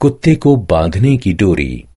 कुत्ते को बांधने की डोरी।